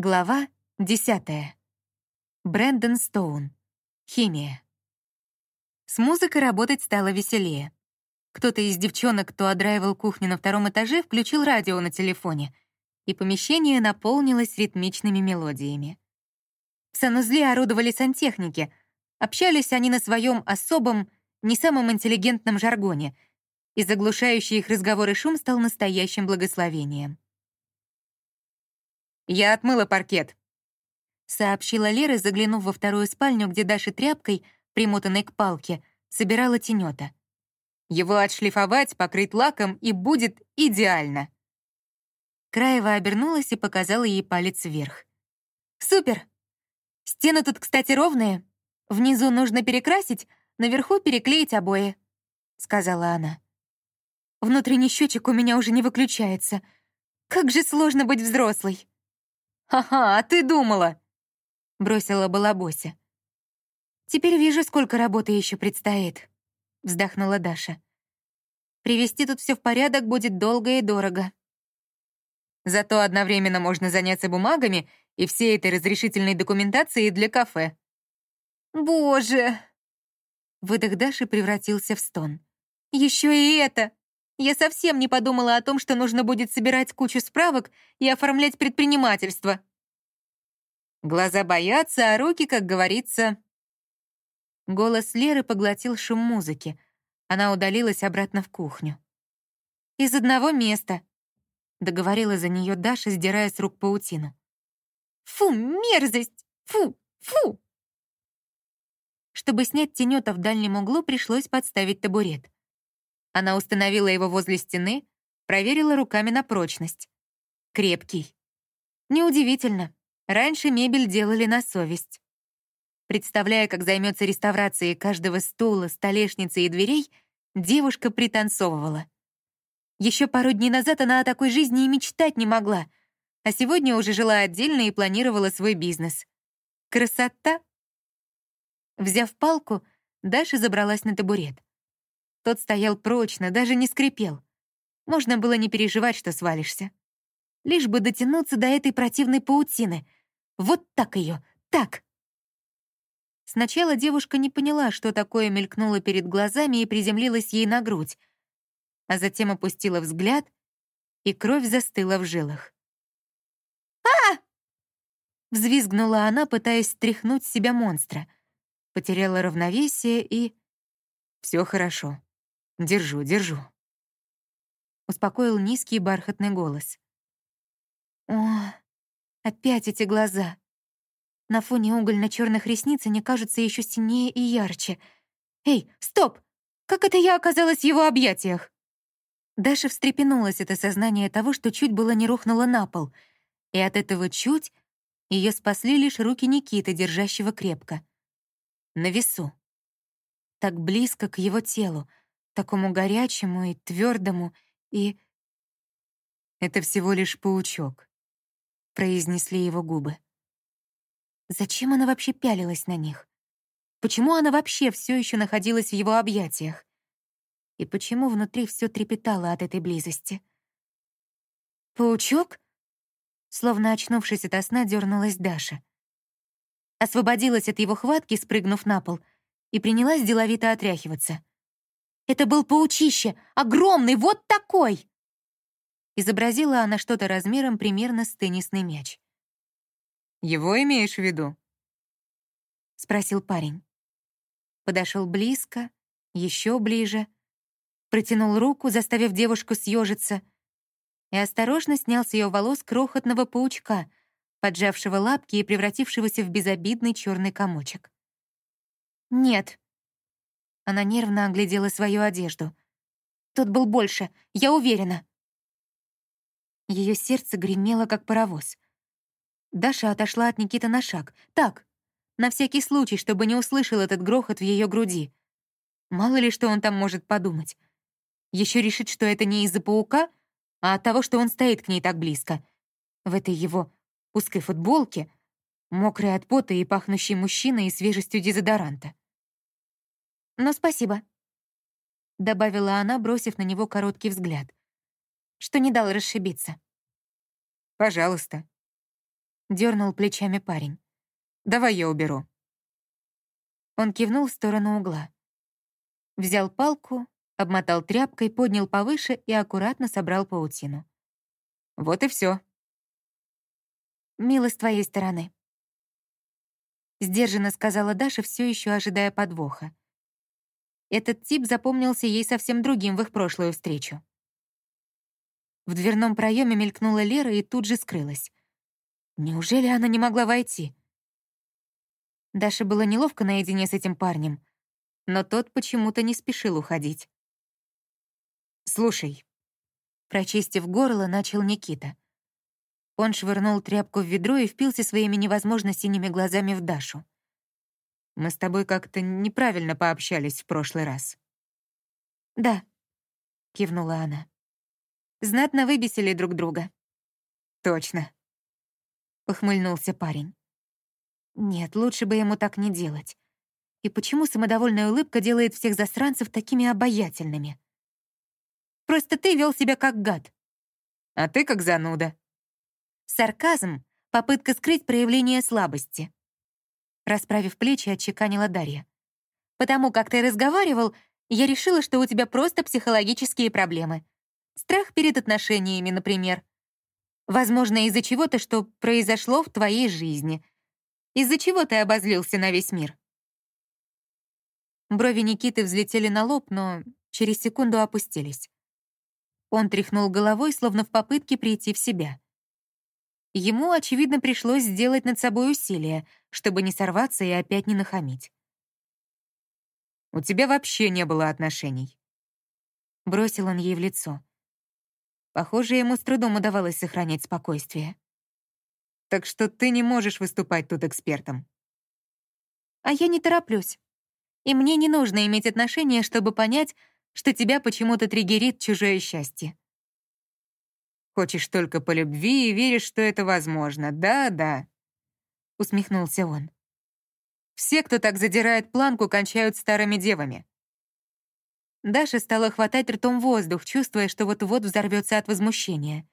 Глава 10. Брэндон Стоун. Химия. С музыкой работать стало веселее. Кто-то из девчонок, кто одраивал кухню на втором этаже, включил радио на телефоне, и помещение наполнилось ритмичными мелодиями. В санузле орудовали сантехники. Общались они на своем особом, не самом интеллигентном жаргоне, и заглушающий их разговоры шум стал настоящим благословением. «Я отмыла паркет», — сообщила Лера, заглянув во вторую спальню, где Даша тряпкой, примотанной к палке, собирала тенета. «Его отшлифовать, покрыть лаком, и будет идеально». Краева обернулась и показала ей палец вверх. «Супер! Стены тут, кстати, ровные. Внизу нужно перекрасить, наверху переклеить обои», — сказала она. «Внутренний счетчик у меня уже не выключается. Как же сложно быть взрослой!» «Ха-ха, а ты думала!» — бросила Балабося. «Теперь вижу, сколько работы еще предстоит», — вздохнула Даша. «Привести тут все в порядок будет долго и дорого». Зато одновременно можно заняться бумагами и всей этой разрешительной документацией для кафе. «Боже!» Выдох Даши превратился в стон. «Еще и это! Я совсем не подумала о том, что нужно будет собирать кучу справок и оформлять предпринимательство. Глаза боятся, а руки, как говорится... Голос Леры поглотил шум музыки. Она удалилась обратно в кухню. «Из одного места», — договорила за нее Даша, сдирая с рук паутину. «Фу, мерзость! Фу, фу!» Чтобы снять тенета в дальнем углу, пришлось подставить табурет. Она установила его возле стены, проверила руками на прочность. Крепкий. Неудивительно. Раньше мебель делали на совесть. Представляя, как займется реставрацией каждого стула, столешницы и дверей, девушка пританцовывала. Еще пару дней назад она о такой жизни и мечтать не могла, а сегодня уже жила отдельно и планировала свой бизнес. Красота! Взяв палку, Даша забралась на табурет. Тот стоял прочно, даже не скрипел. Можно было не переживать, что свалишься. Лишь бы дотянуться до этой противной паутины. Вот так ее, так. Сначала девушка не поняла, что такое мелькнуло перед глазами и приземлилась ей на грудь, а затем опустила взгляд, и кровь застыла в жилах. а Взвизгнула она, пытаясь стряхнуть с себя монстра. Потеряла равновесие и... Все хорошо», Держу, держу. Успокоил низкий бархатный голос. О, опять эти глаза. На фоне угольно-черных ресниц они кажутся еще синее и ярче. Эй, стоп! Как это я оказалась в его объятиях? Даша встрепенулась от осознания того, что чуть было не рухнула на пол, и от этого чуть ее спасли лишь руки Никиты, держащего крепко. На весу. Так близко к его телу, такому горячему и твердому, и... «Это всего лишь паучок», — произнесли его губы. Зачем она вообще пялилась на них? Почему она вообще все еще находилась в его объятиях? И почему внутри все трепетало от этой близости? «Паучок?» Словно очнувшись от сна, дернулась Даша. Освободилась от его хватки, спрыгнув на пол, и принялась деловито отряхиваться. Это был паучище, огромный, вот такой!» Изобразила она что-то размером примерно с теннисный мяч. «Его имеешь в виду?» — спросил парень. Подошел близко, еще ближе, протянул руку, заставив девушку съежиться, и осторожно снял с ее волос крохотного паучка, поджавшего лапки и превратившегося в безобидный черный комочек. «Нет», она нервно оглядела свою одежду. Тут был больше, я уверена. Ее сердце гремело, как паровоз. Даша отошла от Никиты на шаг. Так, на всякий случай, чтобы не услышал этот грохот в ее груди. Мало ли, что он там может подумать. Еще решит, что это не из-за паука, а от того, что он стоит к ней так близко. В этой его узкой футболке, мокрой от пота и пахнущей мужчиной и свежестью дезодоранта но спасибо», — добавила она, бросив на него короткий взгляд, что не дал расшибиться. «Пожалуйста». — дернул плечами парень. «Давай я уберу». Он кивнул в сторону угла. Взял палку, обмотал тряпкой, поднял повыше и аккуратно собрал паутину. «Вот и все. «Мило с твоей стороны», — сдержанно сказала Даша, все еще ожидая подвоха. Этот тип запомнился ей совсем другим в их прошлую встречу. В дверном проеме мелькнула Лера и тут же скрылась. Неужели она не могла войти? Даша было неловко наедине с этим парнем, но тот почему-то не спешил уходить. «Слушай», — прочистив горло, начал Никита — он швырнул тряпку в ведро и впился своими невозможно синими глазами в Дашу. «Мы с тобой как-то неправильно пообщались в прошлый раз». «Да», — кивнула она. «Знатно выбесили друг друга». «Точно», — ухмыльнулся парень. «Нет, лучше бы ему так не делать. И почему самодовольная улыбка делает всех засранцев такими обаятельными? Просто ты вел себя как гад». «А ты как зануда», Сарказм — попытка скрыть проявление слабости. Расправив плечи, отчеканила Дарья. «Потому как ты разговаривал, я решила, что у тебя просто психологические проблемы. Страх перед отношениями, например. Возможно, из-за чего-то, что произошло в твоей жизни. Из-за чего ты обозлился на весь мир?» Брови Никиты взлетели на лоб, но через секунду опустились. Он тряхнул головой, словно в попытке прийти в себя. Ему, очевидно, пришлось сделать над собой усилие, чтобы не сорваться и опять не нахамить. «У тебя вообще не было отношений», — бросил он ей в лицо. Похоже, ему с трудом удавалось сохранять спокойствие. «Так что ты не можешь выступать тут экспертом». «А я не тороплюсь. И мне не нужно иметь отношения, чтобы понять, что тебя почему-то триггерит чужое счастье. Хочешь только по любви и веришь, что это возможно. Да-да», — усмехнулся он. «Все, кто так задирает планку, кончают старыми девами». Даша стала хватать ртом воздух, чувствуя, что вот-вот взорвется от возмущения.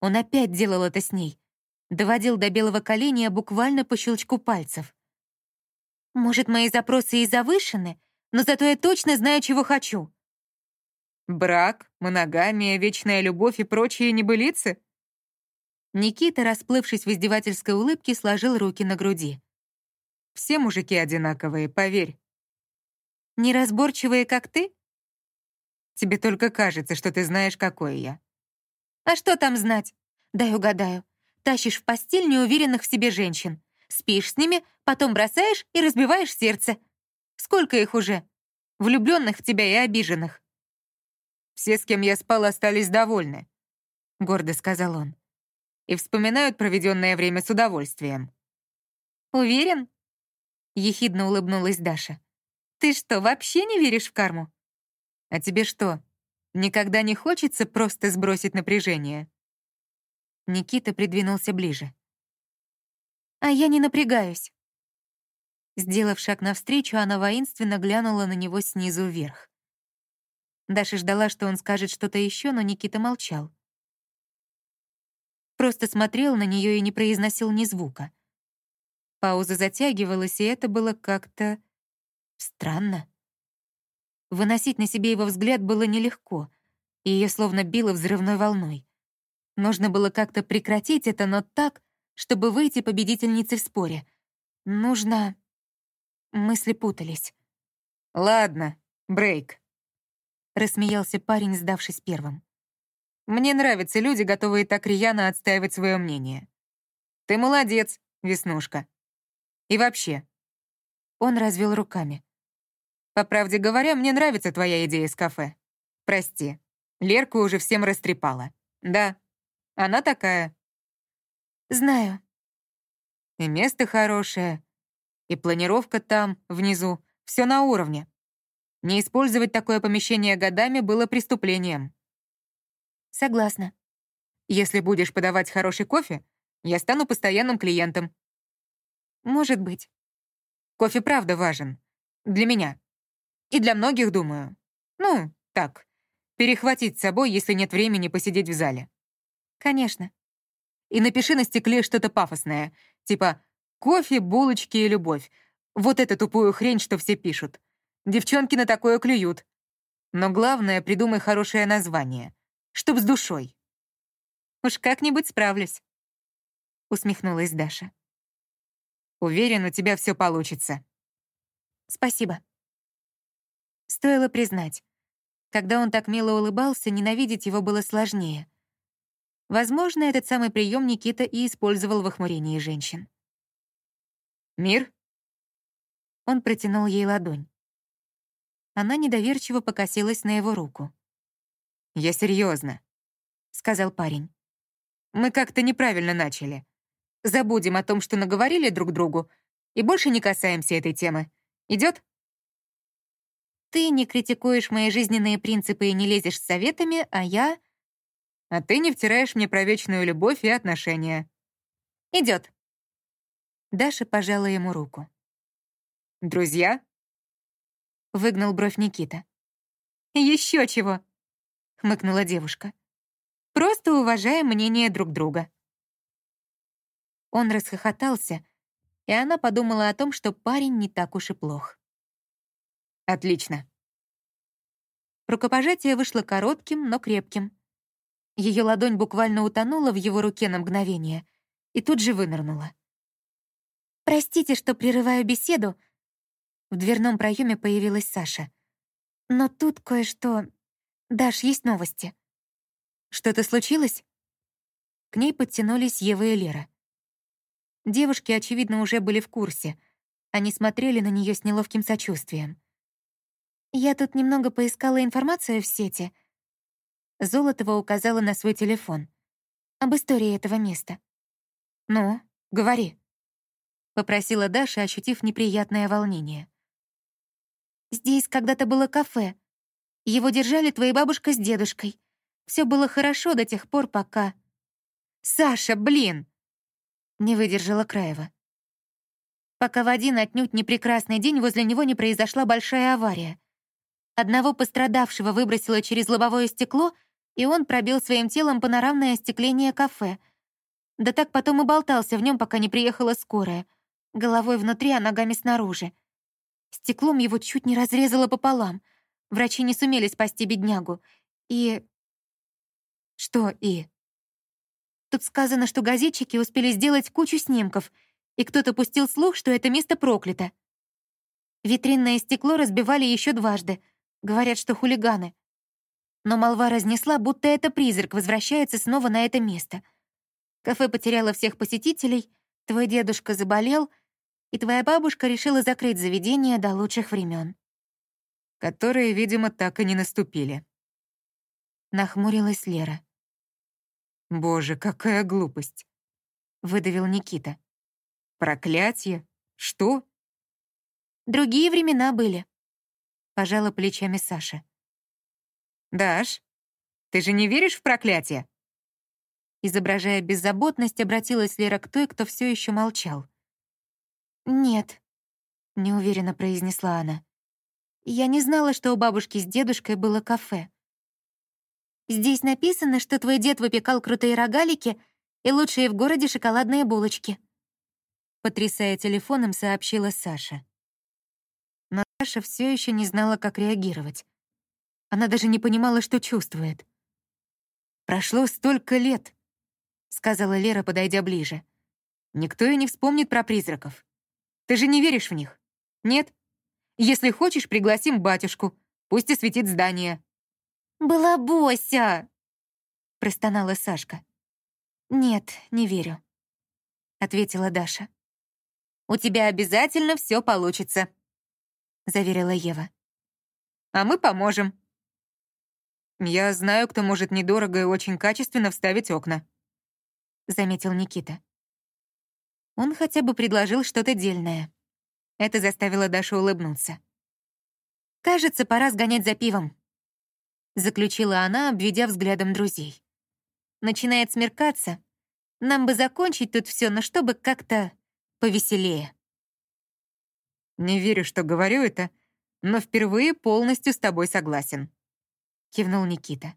Он опять делал это с ней. Доводил до белого коленя буквально по щелчку пальцев. «Может, мои запросы и завышены, но зато я точно знаю, чего хочу», Брак, моногамия, вечная любовь и прочие небылицы? Никита, расплывшись в издевательской улыбке, сложил руки на груди. Все мужики одинаковые, поверь. Неразборчивые, как ты? Тебе только кажется, что ты знаешь, какой я. А что там знать? Дай угадаю. Тащишь в постель неуверенных в себе женщин. Спишь с ними, потом бросаешь и разбиваешь сердце. Сколько их уже? Влюбленных в тебя и обиженных. Все, с кем я спал, остались довольны», — гордо сказал он. «И вспоминают проведенное время с удовольствием». «Уверен?» — ехидно улыбнулась Даша. «Ты что, вообще не веришь в карму?» «А тебе что, никогда не хочется просто сбросить напряжение?» Никита придвинулся ближе. «А я не напрягаюсь». Сделав шаг навстречу, она воинственно глянула на него снизу вверх. Даша ждала, что он скажет что-то еще, но Никита молчал. Просто смотрел на нее и не произносил ни звука. Пауза затягивалась, и это было как-то... странно. Выносить на себе его взгляд было нелегко, и ее словно било взрывной волной. Нужно было как-то прекратить это, но так, чтобы выйти победительницей в споре. Нужно... Мысли путались. «Ладно, брейк», — рассмеялся парень, сдавшись первым. «Мне нравятся люди, готовые так рьяно отстаивать свое мнение. Ты молодец, Веснушка. И вообще...» Он развел руками. «По правде говоря, мне нравится твоя идея с кафе. Прости, Лерку уже всем растрепала. Да, она такая». «Знаю». «И место хорошее, и планировка там, внизу, все на уровне. Не использовать такое помещение годами было преступлением. Согласна. Если будешь подавать хороший кофе, я стану постоянным клиентом. Может быть. Кофе правда важен. Для меня. И для многих, думаю. Ну, так. Перехватить с собой, если нет времени посидеть в зале. Конечно. и напиши на стекле что-то пафосное, типа «кофе, булочки и любовь». Вот эту тупую хрень, что все пишут. Девчонки на такое клюют. Но главное, придумай хорошее название. Чтоб с душой. «Уж как-нибудь справлюсь», — усмехнулась Даша. «Уверен, у тебя все получится». «Спасибо». Стоило признать, когда он так мило улыбался, ненавидеть его было сложнее. Возможно, этот самый прием Никита и использовал в охмурении женщин. «Мир?» Он протянул ей ладонь. Она недоверчиво покосилась на его руку. «Я серьезно, сказал парень. «Мы как-то неправильно начали. Забудем о том, что наговорили друг другу, и больше не касаемся этой темы. Идет? Ты не критикуешь мои жизненные принципы и не лезешь с советами, а я... А ты не втираешь мне про вечную любовь и отношения. Идет. Даша пожала ему руку. «Друзья?» Выгнал бровь Никита. Еще чего!» — хмыкнула девушка. «Просто уважаем мнение друг друга». Он расхохотался, и она подумала о том, что парень не так уж и плох. Отлично. Рукопожатие вышло коротким, но крепким. Ее ладонь буквально утонула в его руке на мгновение и тут же вынырнула. «Простите, что прерываю беседу». В дверном проеме появилась Саша. «Но тут кое-что... Даш, есть новости». «Что-то случилось?» К ней подтянулись Ева и Лера. Девушки, очевидно, уже были в курсе. Они смотрели на нее с неловким сочувствием. «Я тут немного поискала информацию в сети». Золотова указала на свой телефон. «Об истории этого места». «Ну, говори», — попросила Даша, ощутив неприятное волнение. «Здесь когда-то было кафе. Его держали твоя бабушка с дедушкой. Все было хорошо до тех пор, пока...» «Саша, блин!» — не выдержала Краева. Пока в один отнюдь не прекрасный день возле него не произошла большая авария. Одного пострадавшего выбросило через лобовое стекло, и он пробил своим телом панорамное остекление кафе. Да так потом и болтался в нем, пока не приехала скорая. Головой внутри, а ногами снаружи. Стеклом его чуть не разрезало пополам. Врачи не сумели спасти беднягу. И... Что «и»? Тут сказано, что газетчики успели сделать кучу снимков, и кто-то пустил слух, что это место проклято. Витринное стекло разбивали еще дважды — Говорят, что хулиганы. Но молва разнесла, будто это призрак возвращается снова на это место. Кафе потеряло всех посетителей, твой дедушка заболел, и твоя бабушка решила закрыть заведение до лучших времен. Которые, видимо, так и не наступили. Нахмурилась Лера. «Боже, какая глупость!» — выдавил Никита. «Проклятие? Что?» «Другие времена были», Пожала плечами Саша. «Даш, ты же не веришь в проклятие?» Изображая беззаботность, обратилась Лера к той, кто все еще молчал. «Нет», — неуверенно произнесла она. «Я не знала, что у бабушки с дедушкой было кафе. Здесь написано, что твой дед выпекал крутые рогалики и лучшие в городе шоколадные булочки», потрясая телефоном, сообщила Саша. Саша все еще не знала, как реагировать. Она даже не понимала, что чувствует. «Прошло столько лет», — сказала Лера, подойдя ближе. «Никто и не вспомнит про призраков. Ты же не веришь в них? Нет? Если хочешь, пригласим батюшку. Пусть осветит здание». «Была Бося!» — простонала Сашка. «Нет, не верю», — ответила Даша. «У тебя обязательно все получится», — заверила Ева. «А мы поможем». «Я знаю, кто может недорого и очень качественно вставить окна», — заметил Никита. Он хотя бы предложил что-то дельное. Это заставило Дашу улыбнуться. «Кажется, пора сгонять за пивом», — заключила она, обведя взглядом друзей. «Начинает смеркаться. Нам бы закончить тут все, но чтобы как-то повеселее». Не верю, что говорю это, но впервые полностью с тобой согласен», — кивнул Никита.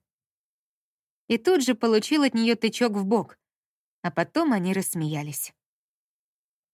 И тут же получил от нее тычок в бок. А потом они рассмеялись.